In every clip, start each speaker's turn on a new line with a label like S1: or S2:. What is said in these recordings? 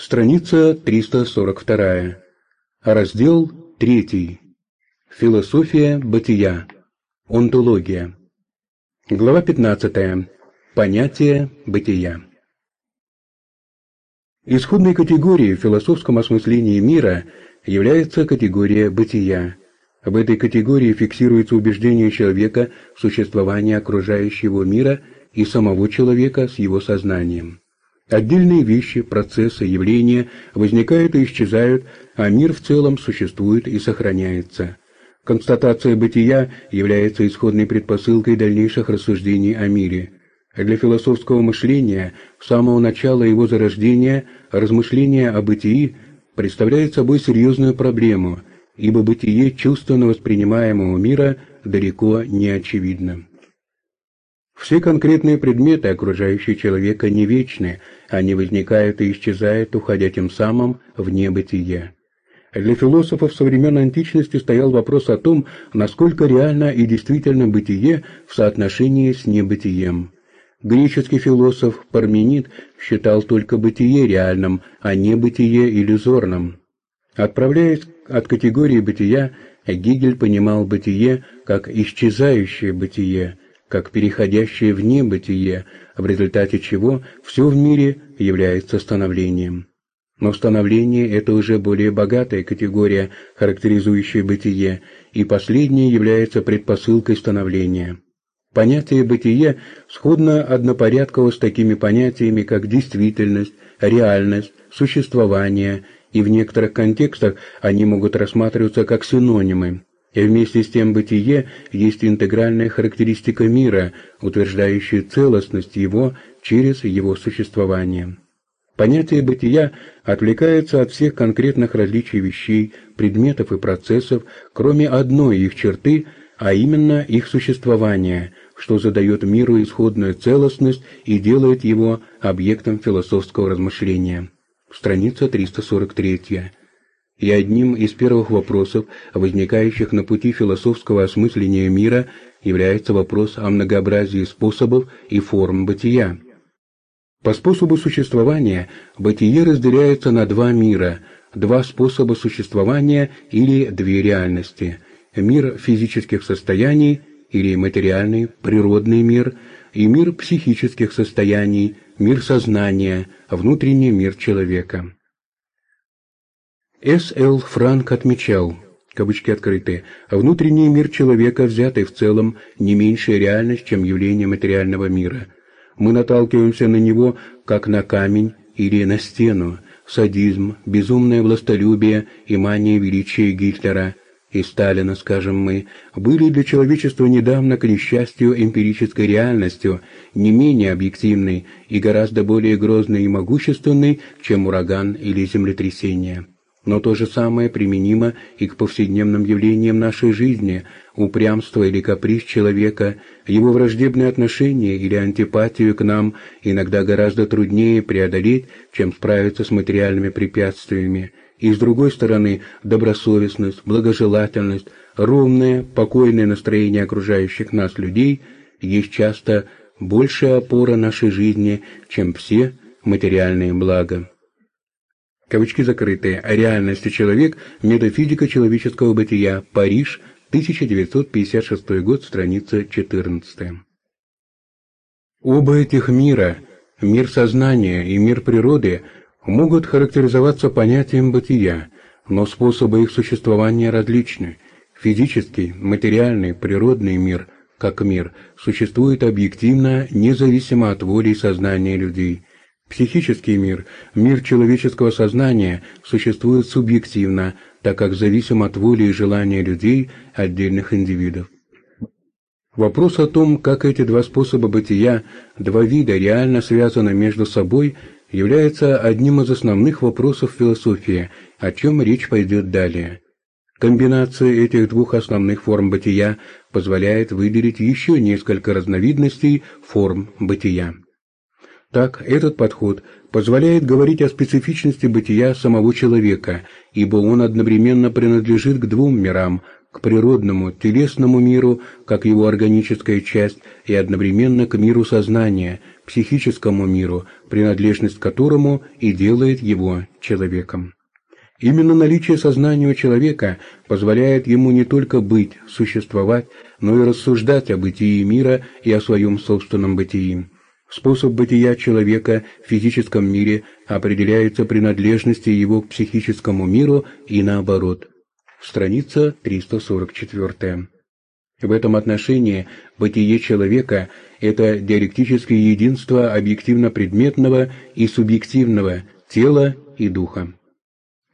S1: Страница 342. Раздел 3. Философия бытия. Онтология. Глава 15. Понятие бытия. Исходной категорией в философском осмыслении мира является категория бытия. В этой категории фиксируется убеждение человека в существовании окружающего мира и самого человека с его сознанием. Отдельные вещи, процессы, явления возникают и исчезают, а мир в целом существует и сохраняется. Констатация бытия является исходной предпосылкой дальнейших рассуждений о мире. Для философского мышления с самого начала его зарождения размышление о бытии представляет собой серьезную проблему, ибо бытие чувственно воспринимаемого мира далеко не очевидно. Все конкретные предметы, окружающие человека, не вечны, они возникают и исчезают, уходя тем самым в небытие. Для философов со времен античности стоял вопрос о том, насколько реально и действительно бытие в соотношении с небытием. Греческий философ Парменид считал только бытие реальным, а не бытие иллюзорным. Отправляясь от категории бытия, Гегель понимал бытие как исчезающее бытие, как переходящее в небытие, в результате чего все в мире является становлением. Но становление – это уже более богатая категория, характеризующая бытие, и последнее является предпосылкой становления. Понятие «бытие» сходно однопорядково с такими понятиями, как действительность, реальность, существование, и в некоторых контекстах они могут рассматриваться как синонимы. И вместе с тем бытие есть интегральная характеристика мира, утверждающая целостность его через его существование. Понятие бытия отвлекается от всех конкретных различий вещей, предметов и процессов, кроме одной их черты, а именно их существования, что задает миру исходную целостность и делает его объектом философского размышления. Страница 343 и одним из первых вопросов, возникающих на пути философского осмысления мира, является вопрос о многообразии способов и форм бытия. По способу существования бытие разделяется на два мира, два способа существования или две реальности – мир физических состояний или материальный, природный мир, и мир психических состояний, мир сознания, внутренний мир человека. С. Л. Франк отмечал, кавычки открыты, внутренний мир человека, взятый в целом, не меньшая реальность, чем явление материального мира. Мы наталкиваемся на него, как на камень или на стену. Садизм, безумное властолюбие и мания величия Гитлера и Сталина, скажем мы, были для человечества недавно, к несчастью, эмпирической реальностью, не менее объективной и гораздо более грозной и могущественной, чем ураган или землетрясение. Но то же самое применимо и к повседневным явлениям нашей жизни, упрямство или каприз человека, его враждебное отношение или антипатию к нам иногда гораздо труднее преодолеть, чем справиться с материальными препятствиями. И с другой стороны, добросовестность, благожелательность, ровное, покойное настроение окружающих нас людей есть часто большая опора нашей жизни, чем все материальные блага кавычки закрытые, реальность и человек, метафизика человеческого бытия, Париж, 1956 год, страница 14. Оба этих мира, мир сознания и мир природы, могут характеризоваться понятием бытия, но способы их существования различны. Физический, материальный, природный мир, как мир, существует объективно, независимо от воли и сознания людей – Психический мир, мир человеческого сознания, существует субъективно, так как зависим от воли и желания людей, отдельных индивидов. Вопрос о том, как эти два способа бытия, два вида реально связаны между собой, является одним из основных вопросов философии, о чем речь пойдет далее. Комбинация этих двух основных форм бытия позволяет выделить еще несколько разновидностей форм бытия. Так, этот подход позволяет говорить о специфичности бытия самого человека, ибо он одновременно принадлежит к двум мирам, к природному, телесному миру, как его органическая часть, и одновременно к миру сознания, психическому миру, принадлежность к которому и делает его человеком. Именно наличие сознания у человека позволяет ему не только быть, существовать, но и рассуждать о бытии мира и о своем собственном бытии. Способ бытия человека в физическом мире определяется принадлежностью его к психическому миру и наоборот. Страница 344. В этом отношении бытие человека – это диалектическое единство объективно-предметного и субъективного тела и духа.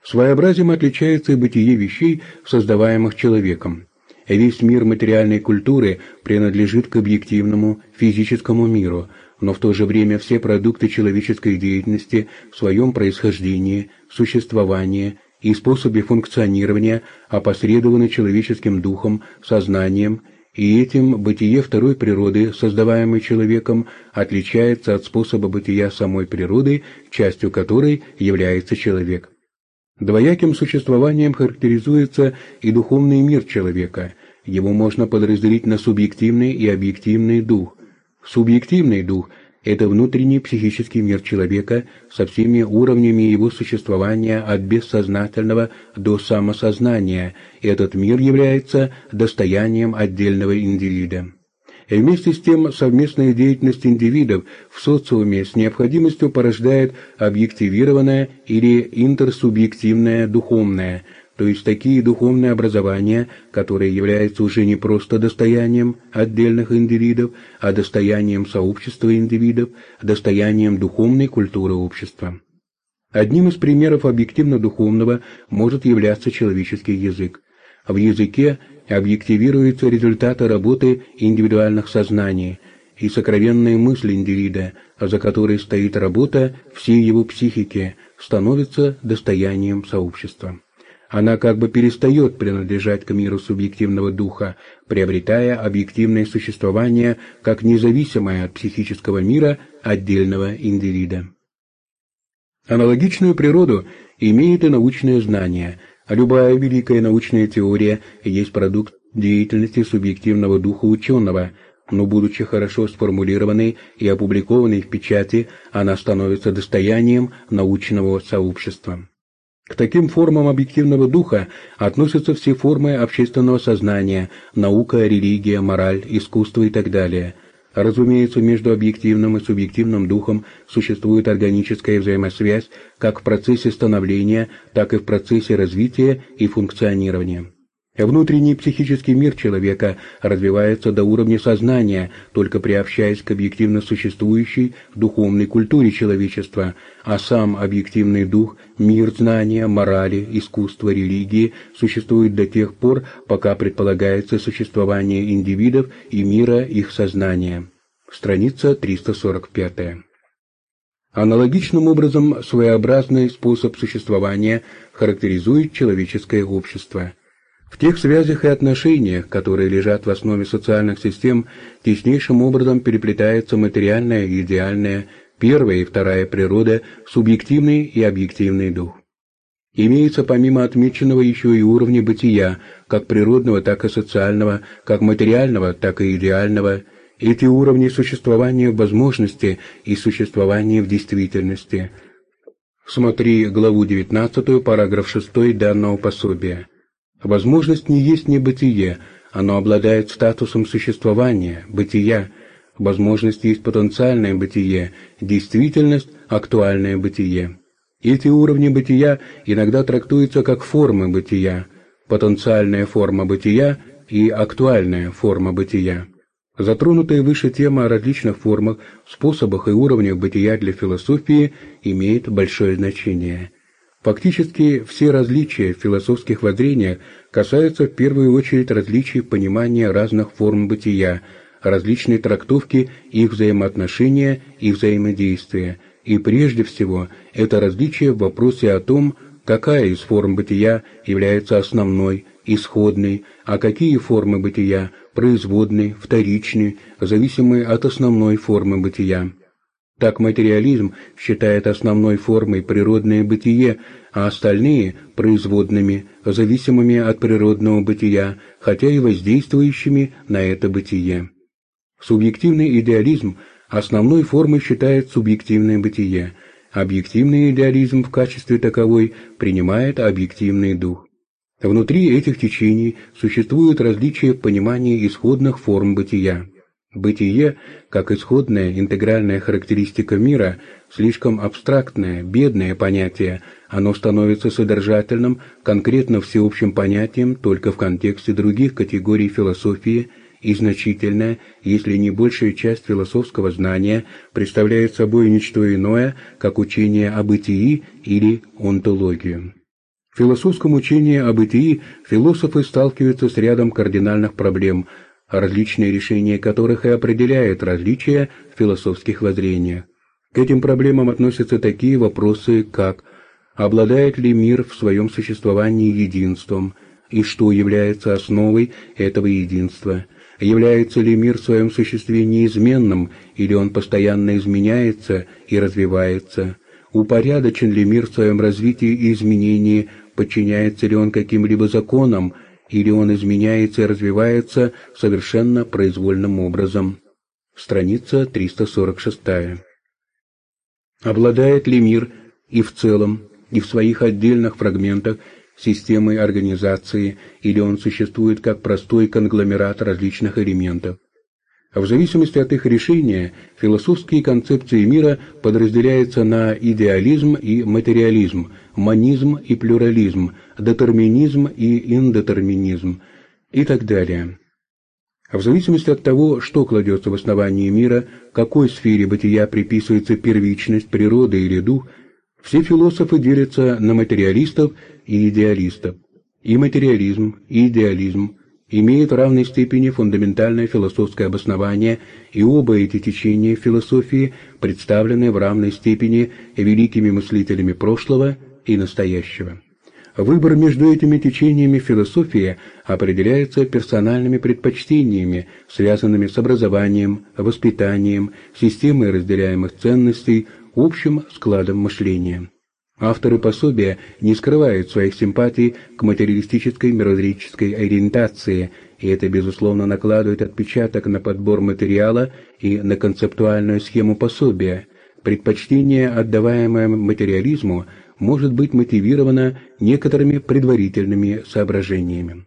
S1: Своеобразием отличается и бытие вещей, создаваемых человеком. Весь мир материальной культуры принадлежит к объективному физическому миру, но в то же время все продукты человеческой деятельности в своем происхождении, существовании и способе функционирования опосредованы человеческим духом, сознанием, и этим бытие второй природы, создаваемой человеком, отличается от способа бытия самой природы, частью которой является человек. Двояким существованием характеризуется и духовный мир человека. Его можно подразделить на субъективный и объективный дух. Субъективный дух – это внутренний психический мир человека со всеми уровнями его существования от бессознательного до самосознания. Этот мир является достоянием отдельного индивида. И вместе с тем совместная деятельность индивидов в социуме с необходимостью порождает объективированное или интерсубъективное духовное, то есть такие духовные образования, которые являются уже не просто достоянием отдельных индивидов, а достоянием сообщества индивидов, достоянием духовной культуры общества. Одним из примеров объективно-духовного может являться человеческий язык. В языке объективируются результаты работы индивидуальных сознаний и сокровенные мысли индивида, за которой стоит работа всей его психики, становится достоянием сообщества. Она как бы перестает принадлежать к миру субъективного духа, приобретая объективное существование как независимое от психического мира отдельного индивида. Аналогичную природу имеет и научное знание – Любая великая научная теория есть продукт деятельности субъективного духа ученого, но будучи хорошо сформулированной и опубликованной в печати, она становится достоянием научного сообщества. К таким формам объективного духа относятся все формы общественного сознания, наука, религия, мораль, искусство и так далее – Разумеется, между объективным и субъективным духом существует органическая взаимосвязь как в процессе становления, так и в процессе развития и функционирования. Внутренний психический мир человека развивается до уровня сознания, только приобщаясь к объективно существующей духовной культуре человечества, а сам объективный дух, мир знания, морали, искусства, религии существует до тех пор, пока предполагается существование индивидов и мира их сознания. Страница 345. Аналогичным образом своеобразный способ существования характеризует человеческое общество – в тех связях и отношениях, которые лежат в основе социальных систем, теснейшим образом переплетается материальная и идеальная, первая и вторая природа, субъективный и объективный дух. Имеется помимо отмеченного еще и уровни бытия, как природного, так и социального, как материального, так и идеального. Эти уровни существования в возможности и существования в действительности. Смотри главу 19, параграф 6 данного пособия. Возможность не есть не бытие, оно обладает статусом существования, бытия. Возможность есть потенциальное бытие, действительность – актуальное бытие. Эти уровни бытия иногда трактуются как формы бытия, потенциальная форма бытия и актуальная форма бытия. Затронутая выше тема о различных формах, способах и уровнях бытия для философии имеет большое значение – Фактически все различия в философских воззрениях касаются в первую очередь различий в понимании разных форм бытия, различной трактовки их взаимоотношения и взаимодействия, и прежде всего это различие в вопросе о том, какая из форм бытия является основной, исходной, а какие формы бытия производной, вторичной, зависимые от основной формы бытия. Так материализм считает основной формой природное бытие, а остальные – производными, зависимыми от природного бытия, хотя и воздействующими на это бытие. Субъективный идеализм основной формой считает субъективное бытие, объективный идеализм в качестве таковой принимает объективный дух. Внутри этих течений существуют различия в понимании исходных форм бытия. Бытие, как исходная интегральная характеристика мира, слишком абстрактное, бедное понятие, оно становится содержательным, конкретно всеобщим понятием только в контексте других категорий философии и значительная, если не большая часть философского знания представляет собой ничто иное, как учение о бытии или онтологию. В философском учении о бытии философы сталкиваются с рядом кардинальных проблем – различные решения которых и определяют различия в философских воззрениях. К этим проблемам относятся такие вопросы, как обладает ли мир в своем существовании единством, и что является основой этого единства, является ли мир в своем существе неизменным, или он постоянно изменяется и развивается, упорядочен ли мир в своем развитии и изменении, подчиняется ли он каким-либо законам, или он изменяется и развивается совершенно произвольным образом. Страница 346. Обладает ли мир и в целом, и в своих отдельных фрагментах системой организации, или он существует как простой конгломерат различных элементов? А в зависимости от их решения, философские концепции мира подразделяются на идеализм и материализм, монизм и плюрализм, детерминизм и индетерминизм и так далее. А в зависимости от того, что кладется в основании мира, какой сфере бытия приписывается первичность, природа или дух, все философы делятся на материалистов и идеалистов. И материализм, и идеализм имеют в равной степени фундаментальное философское обоснование, и оба эти течения философии представлены в равной степени великими мыслителями прошлого и настоящего. Выбор между этими течениями философии определяется персональными предпочтениями, связанными с образованием, воспитанием, системой разделяемых ценностей, общим складом мышления. Авторы пособия не скрывают своих симпатий к материалистической мирозреческой ориентации, и это, безусловно, накладывает отпечаток на подбор материала и на концептуальную схему пособия. Предпочтение, отдаваемое материализму, может быть мотивировано некоторыми предварительными соображениями.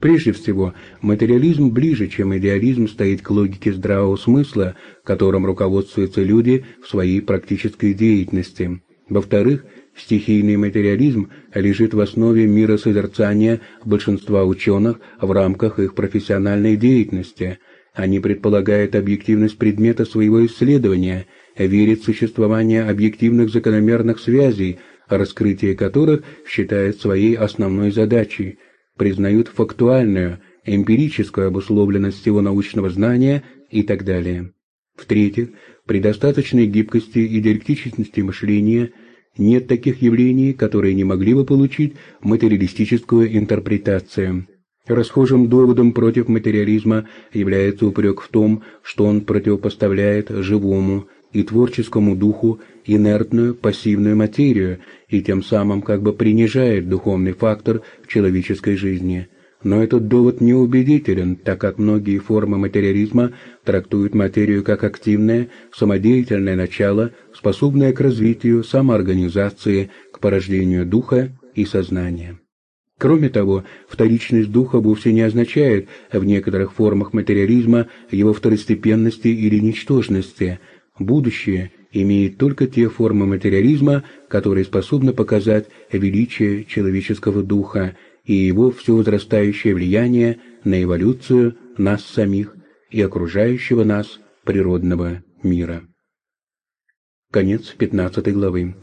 S1: Прежде всего, материализм ближе, чем идеализм, стоит к логике здравого смысла, которым руководствуются люди в своей практической деятельности. Во-вторых, Стихийный материализм лежит в основе миросозерцания большинства ученых в рамках их профессиональной деятельности. Они предполагают объективность предмета своего исследования, верят в существование объективных закономерных связей, раскрытие которых считают своей основной задачей, признают фактуальную, эмпирическую обусловленность всего научного знания и так далее. В-третьих, при достаточной гибкости и диалектичности мышления – нет таких явлений, которые не могли бы получить материалистическую интерпретацию. Расхожим доводом против материализма является упрек в том, что он противопоставляет живому и творческому духу инертную пассивную материю и тем самым как бы принижает духовный фактор в человеческой жизни – но этот довод неубедителен, так как многие формы материализма трактуют материю как активное, самодеятельное начало, способное к развитию, самоорганизации, к порождению духа и сознания. Кроме того, вторичность духа вовсе не означает в некоторых формах материализма его второстепенности или ничтожности. Будущее имеет только те формы материализма, которые способны показать величие человеческого духа – и его все возрастающее влияние на эволюцию нас самих и окружающего нас природного мира. Конец 15 главы.